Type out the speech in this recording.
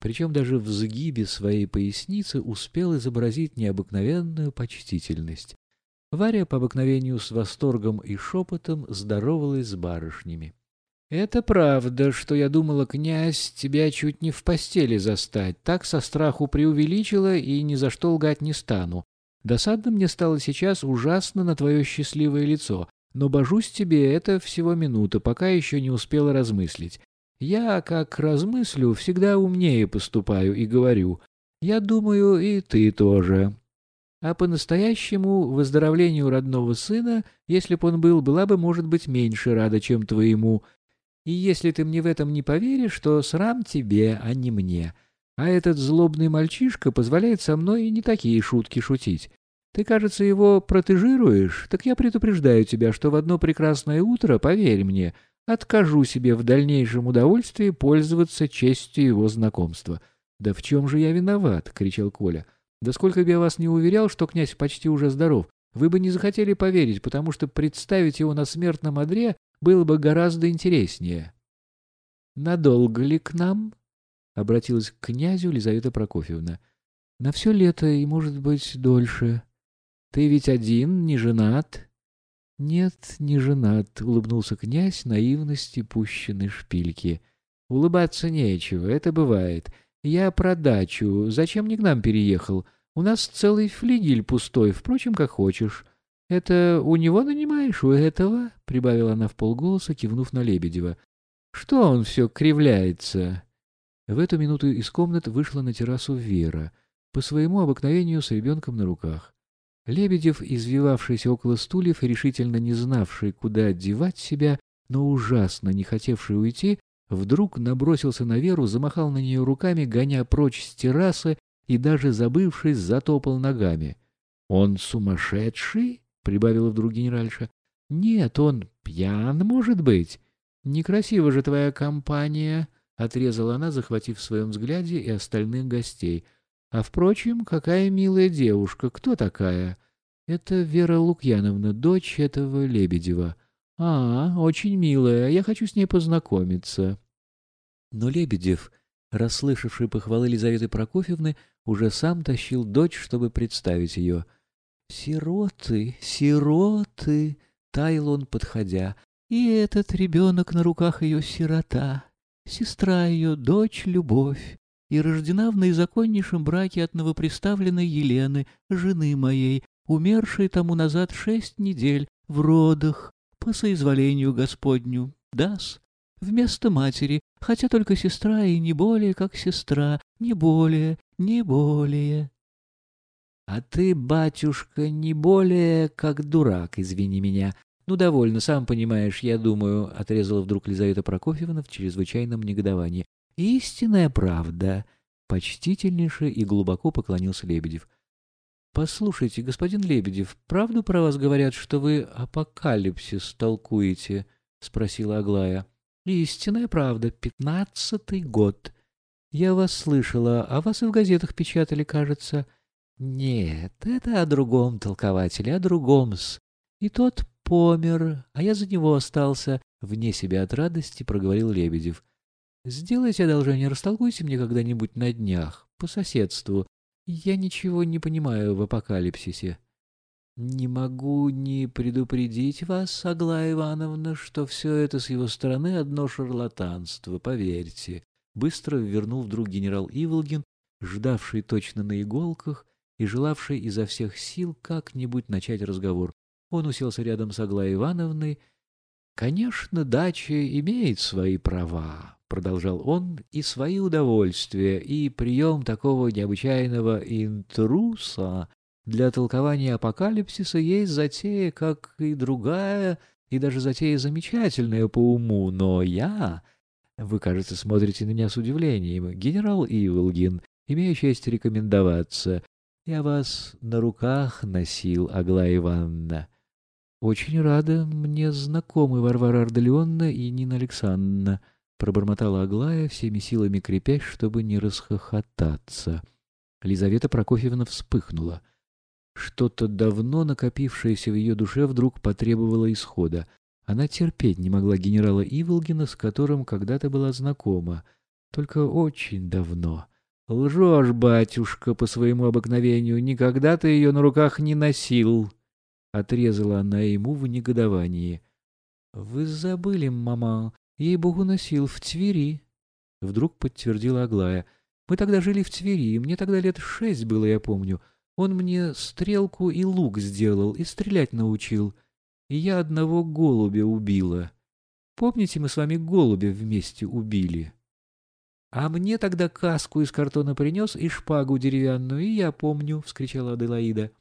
причем даже в сгибе своей поясницы успел изобразить необыкновенную почтительность. Варя по обыкновению с восторгом и шепотом здоровалась с барышнями. — Это правда, что я думала, князь, тебя чуть не в постели застать. Так со страху преувеличила и ни за что лгать не стану. Досадно мне стало сейчас ужасно на твое счастливое лицо, но, божусь тебе, это всего минута, пока еще не успела размыслить. Я, как размыслю, всегда умнее поступаю и говорю. Я думаю, и ты тоже. А по-настоящему выздоровлению родного сына, если б он был, была бы, может быть, меньше рада, чем твоему. И если ты мне в этом не поверишь, то срам тебе, а не мне. А этот злобный мальчишка позволяет со мной и не такие шутки шутить. Ты, кажется, его протежируешь, так я предупреждаю тебя, что в одно прекрасное утро, поверь мне, — откажу себе в дальнейшем удовольствии пользоваться честью его знакомства. «Да в чем же я виноват?» — кричал Коля. «Да сколько бы я вас не уверял, что князь почти уже здоров, вы бы не захотели поверить, потому что представить его на смертном одре было бы гораздо интереснее». «Надолго ли к нам?» — обратилась к князю Лизавета Прокофьевна. «На все лето и, может быть, дольше. Ты ведь один, не женат?» «Нет, не женат», — улыбнулся князь наивности пущенной шпильки. «Улыбаться нечего, это бывает. Я про дачу. Зачем не к нам переехал? У нас целый флигель пустой, впрочем, как хочешь. Это у него нанимаешь, у этого?» — прибавила она в полголоса, кивнув на Лебедева. «Что он все кривляется?» В эту минуту из комнат вышла на террасу Вера, по своему обыкновению с ребенком на руках. Лебедев, извивавшийся около стульев и решительно не знавший, куда одевать себя, но ужасно не хотевший уйти, вдруг набросился на Веру, замахал на нее руками, гоня прочь с террасы и даже забывшись, затопал ногами. — Он сумасшедший? — прибавила вдруг генеральша. — Нет, он пьян, может быть. Некрасива же твоя компания, — отрезала она, захватив в своем взгляде и остальных гостей — а, впрочем, какая милая девушка, кто такая? Это Вера Лукьяновна, дочь этого Лебедева. А, очень милая, я хочу с ней познакомиться. Но Лебедев, расслышавший похвалы Елизаветы Прокофьевны, уже сам тащил дочь, чтобы представить ее. «Сироты, сироты!» — таял он, подходя. «И этот ребенок на руках ее сирота, сестра ее, дочь Любовь и рождена в наизаконнейшем браке от новоприставленной Елены, жены моей, умершей тому назад шесть недель в родах, по соизволению Господню. Дас, вместо матери, хотя только сестра и не более, как сестра, не более, не более. — А ты, батюшка, не более, как дурак, извини меня. Ну, довольно, сам понимаешь, я думаю, — отрезала вдруг Лизавета Прокофьевна в чрезвычайном негодовании. Истинная правда. Почтительнейше и глубоко поклонился Лебедев. Послушайте, господин Лебедев, правду про вас говорят, что вы апокалипсис толкуете? спросила Аглая. Истинная правда. Пятнадцатый год. Я вас слышала, а вас и в газетах печатали, кажется. Нет, это о другом толкователе, о другом-с. И тот помер, а я за него остался. Вне себя от радости проговорил Лебедев. Сделайте одолжение, растолкуйте мне когда-нибудь на днях, по соседству. Я ничего не понимаю в апокалипсисе. Не могу не предупредить вас, Аглая Ивановна, что все это с его стороны одно шарлатанство, поверьте. Быстро вернул вдруг генерал Иволгин, ждавший точно на иголках и желавший изо всех сил как-нибудь начать разговор. Он уселся рядом с Аглаей Ивановной. Конечно, дача имеет свои права, продолжал он, и свои удовольствия, и прием такого необычайного интруса для толкования апокалипсиса есть затея, как и другая, и даже затея замечательная по уму, но я... Вы, кажется, смотрите на меня с удивлением. Генерал Иволгин, имею честь рекомендоваться. Я вас на руках носил, Аглая Ивановна. Очень рада мне знакомы Варвара Ардалионовна и Нина Александровна пробормотала Аглая, всеми силами крепясь, чтобы не расхохотаться. Лизавета Прокофьевна вспыхнула. Что-то давно накопившееся в ее душе вдруг потребовало исхода. Она терпеть не могла генерала Иволгина, с которым когда-то была знакома, только очень давно — Лжешь, батюшка, по своему обыкновению, никогда ты ее на руках не носил. Отрезала она ему в негодовании. Вы забыли, мама, ей-богу, носил в Твери. Вдруг подтвердила Аглая. Мы тогда жили в Твери, мне тогда лет шесть было, я помню. Он мне стрелку и лук сделал, и стрелять научил. И я одного голубя убила. Помните, мы с вами голубя вместе убили? А мне тогда каску из картона принес и шпагу деревянную, и я помню, — вскричала Аделаида.